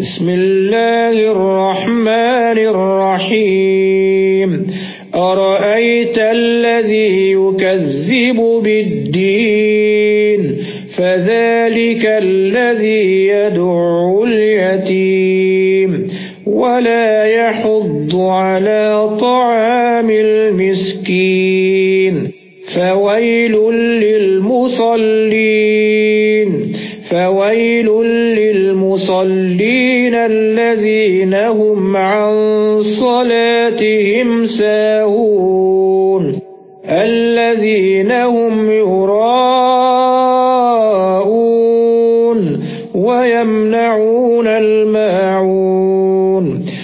بسم الله الرحمن الرحيم. أرأيت الذي يكذب بالدين؟ فذلك الذي يدعو اليتيم. ولا يحض على طعام المسكين. فويل للمصلين. فَوَيْلٌ لِلْمُصَلِّينَ الَّذِينَ هُمْ عَن صَلَاتِهِمْ سَاهُونَ. الَّذِينَ هُمْ يُرَاءُونَ وَيَمْنَعُونَ الْمَاعُونَ.